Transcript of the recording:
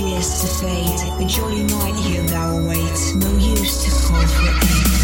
fears to fade. A jolly night here thou awaits. No use to call for aid.